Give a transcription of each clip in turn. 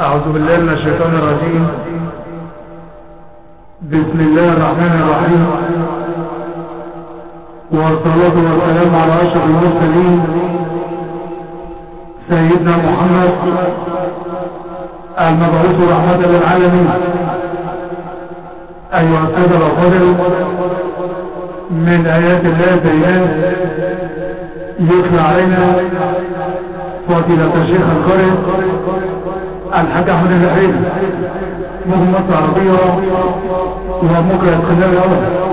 أعوذ بالله من الشيطان الرجيم. بسم الله الرحمن الرحيم. والصلاة والسلام على أشرف المرسلين سيدنا محمد المبعوث رحمة للعالمين. أيها السادة الأفاضل من آيات الله بيان يتلى علينا فضيلة الشيخ القارئ الحاج احمد الزهري مهم مصر العربية ومقرأ القناة الأول.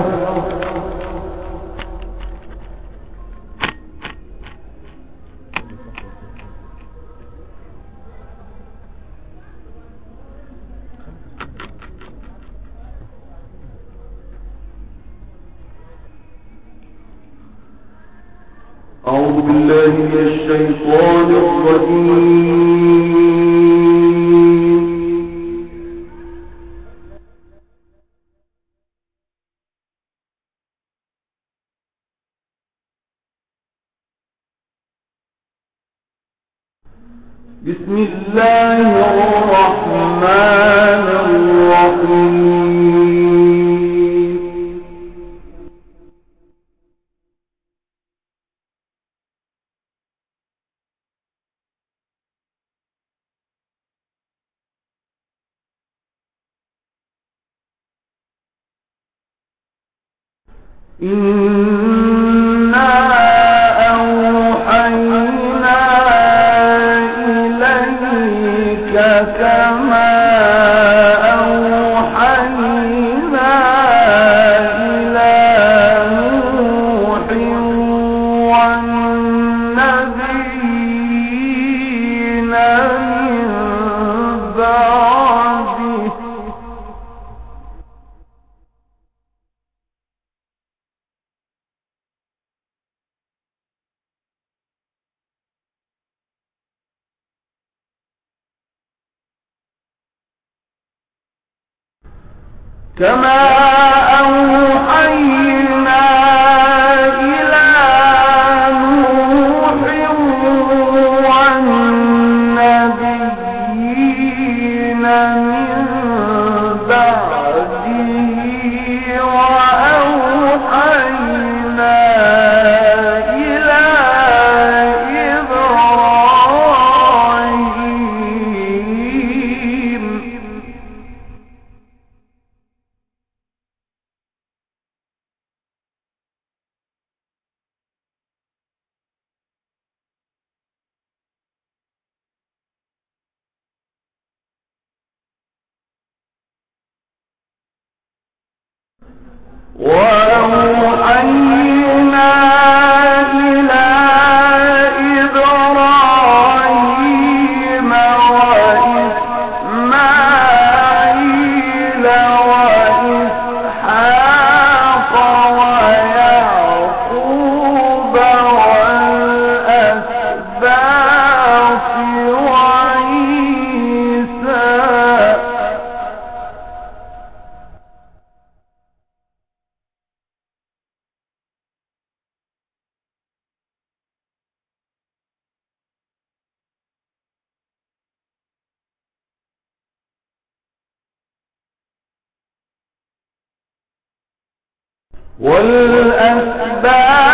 أعوذ بالله من الشيطان الرجيم. الرحمن كما أوحينا إلى نوح والنبيين وأوحينا والأسباط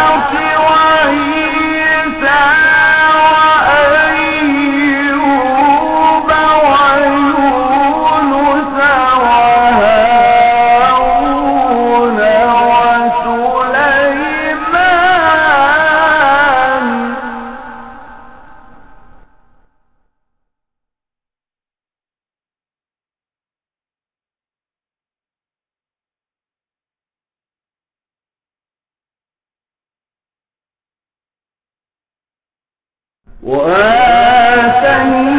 وآتينا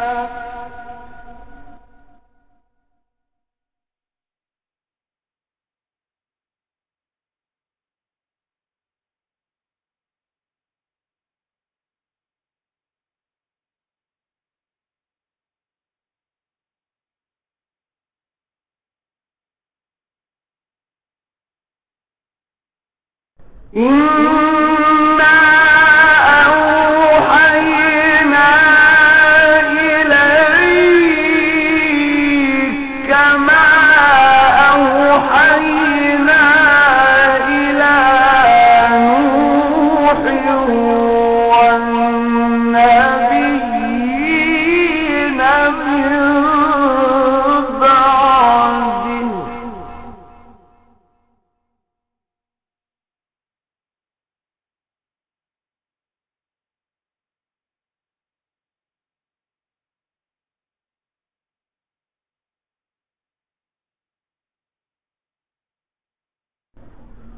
إنا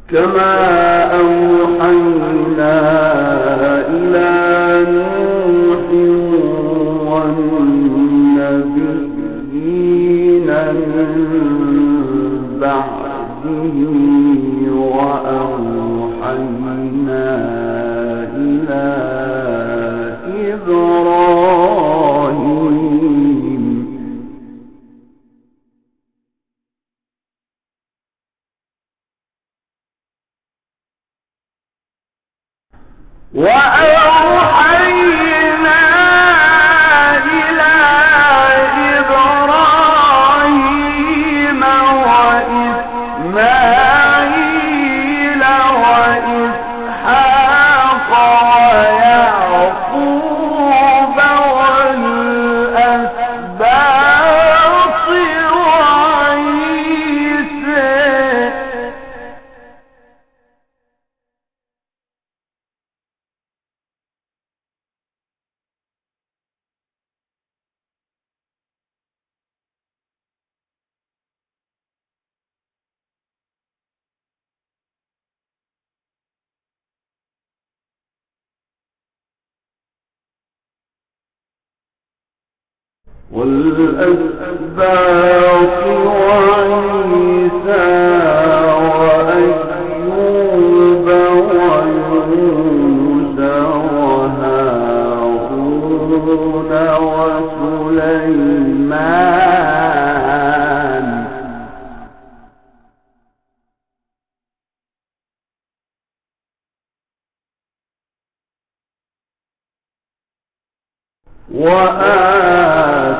كما أوحينا إلى نوح والنبيين من بعده وأوحينا وأوحينا والأسباط وأيوب وهارون وسليمان. زبورا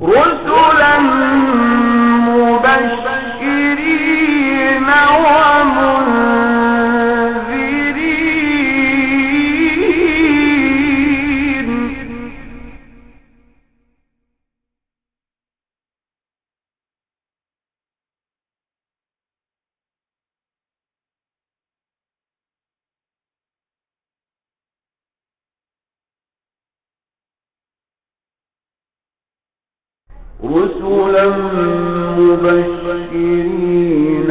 رسلا رسلا مبشرين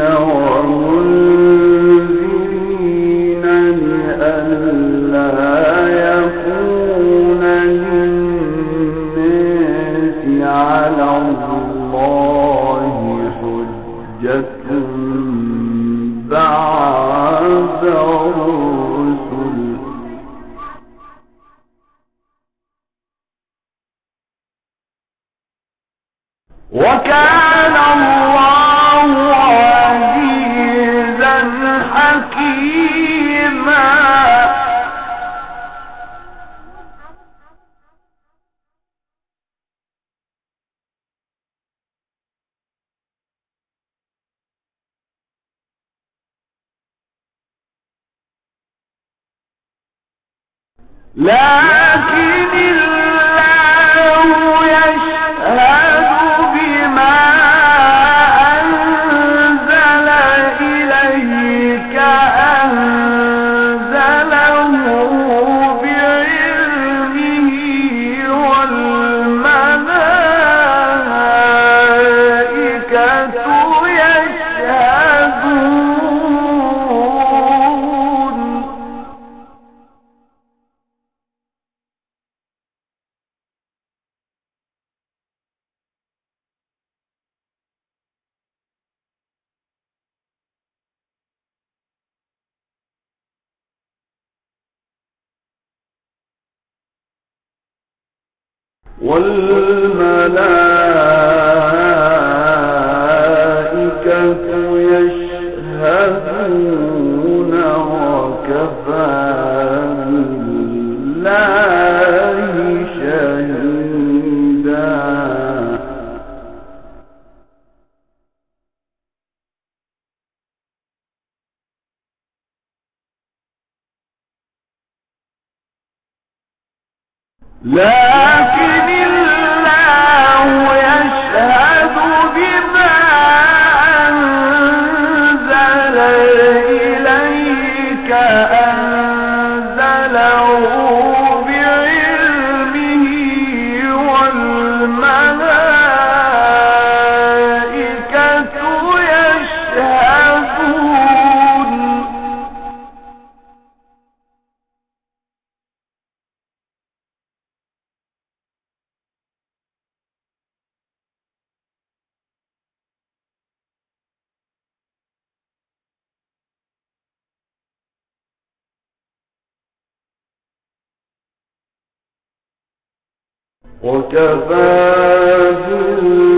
لكن والملائكة يشهدون وكفى بالله شهيدا. لكن وكفى بالله